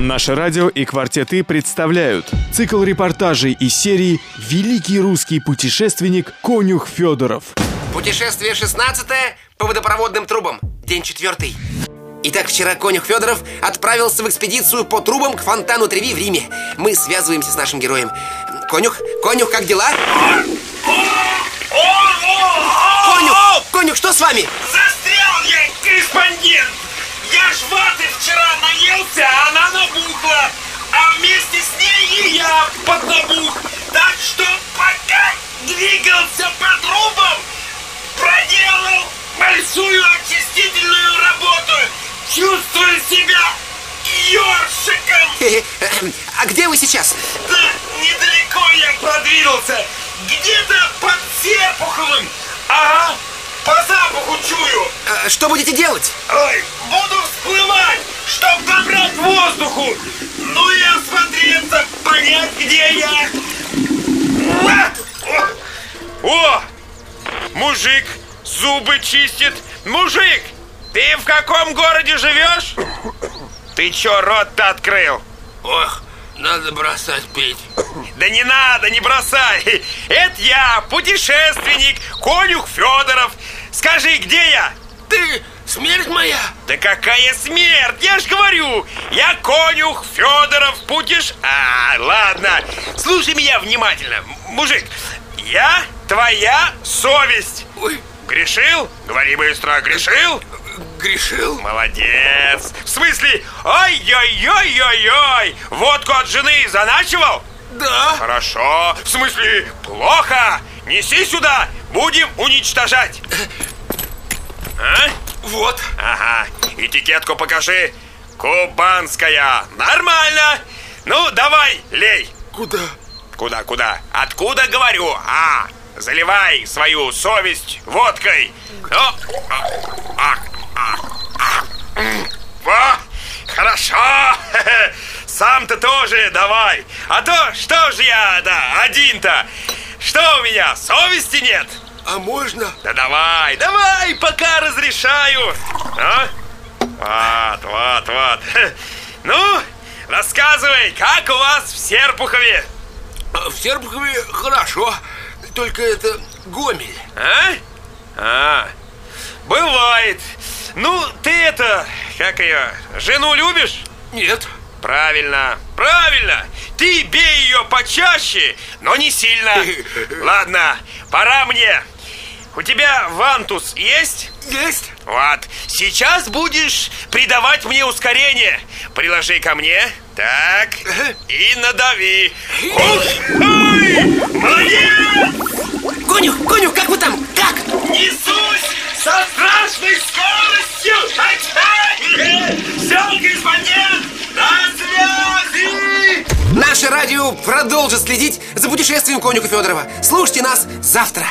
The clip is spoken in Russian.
Наше радио и «Квартеты» представляют цикл репортажей из серии «Великий русский путешественник Конюх Федоров». Путешествие 16 по водопроводным трубам. День четвертый. Итак, вчера Конюх Федоров отправился в экспедицию по трубам к фонтану Треви в Риме. Мы связываемся с нашим героем. Конюх, Конюх, как дела? Конюх, Конюх, что с вами? Застрял я, корреспондент! Я ж ваты вчера наелся, а она набухла. А вместе с ней и я поднабух. Так что пока двигался по трубам, проделал большую очистительную работу. Чувствую себя ёршиком. А где вы сейчас? Да недалеко я продвинулся. Где-то под Серпуховым. Ага, по запаху чую. А, Что будете делать? Ой, я. О! Мужик зубы чистит. Мужик, ты в каком городе живешь? Ты чё рот-то открыл? Ох, надо бросать пить. Да не надо, не бросай. Это я, путешественник, конюх Федоров. Скажи, где я? Ты смерть моя? Да какая смерть! Я ж говорю, я конюх Федоров Путиш... А, ладно, слушай меня внимательно, мужик. Я твоя совесть. Ой, Грешил? Говори быстро, грешил? грешил? Молодец. В смысле, ой-ой-ой-ой-ой, водку от жены заначивал? Да. Хорошо. В смысле, плохо. Неси сюда, будем уничтожать. Вот. Ага, этикетку покажи. Кубанская. Нормально. Ну, давай, лей. Куда? Куда, куда? Откуда говорю? А, заливай свою совесть водкой. Ну, а, а, а, а. Во, хорошо. Сам-то тоже давай. А то что же я, да, один-то? Что у меня, совести нет? А можно? Да давай, давай, пока разрешаю. А? Вот, вот, вот. Ну, рассказывай, как у вас в Серпухове? А В Серпухове хорошо. Только это Гомель. А? А, бывает. Ну, ты это, как ее, жену любишь? Нет. Правильно, правильно. Ты бей ее почаще, но не сильно. Ладно, пора мне. У тебя вантус есть? Есть? Вот, сейчас будешь придавать мне ускорение. Приложи ко мне. Так, и надави. Ой, молодец! Конюх, Конюх, как вы там? Как? Несусь со страшной скоростью! Все, корреспондент, на связи! Наше радио продолжит следить за путешествием Конюха Федорова. Слушайте нас завтра.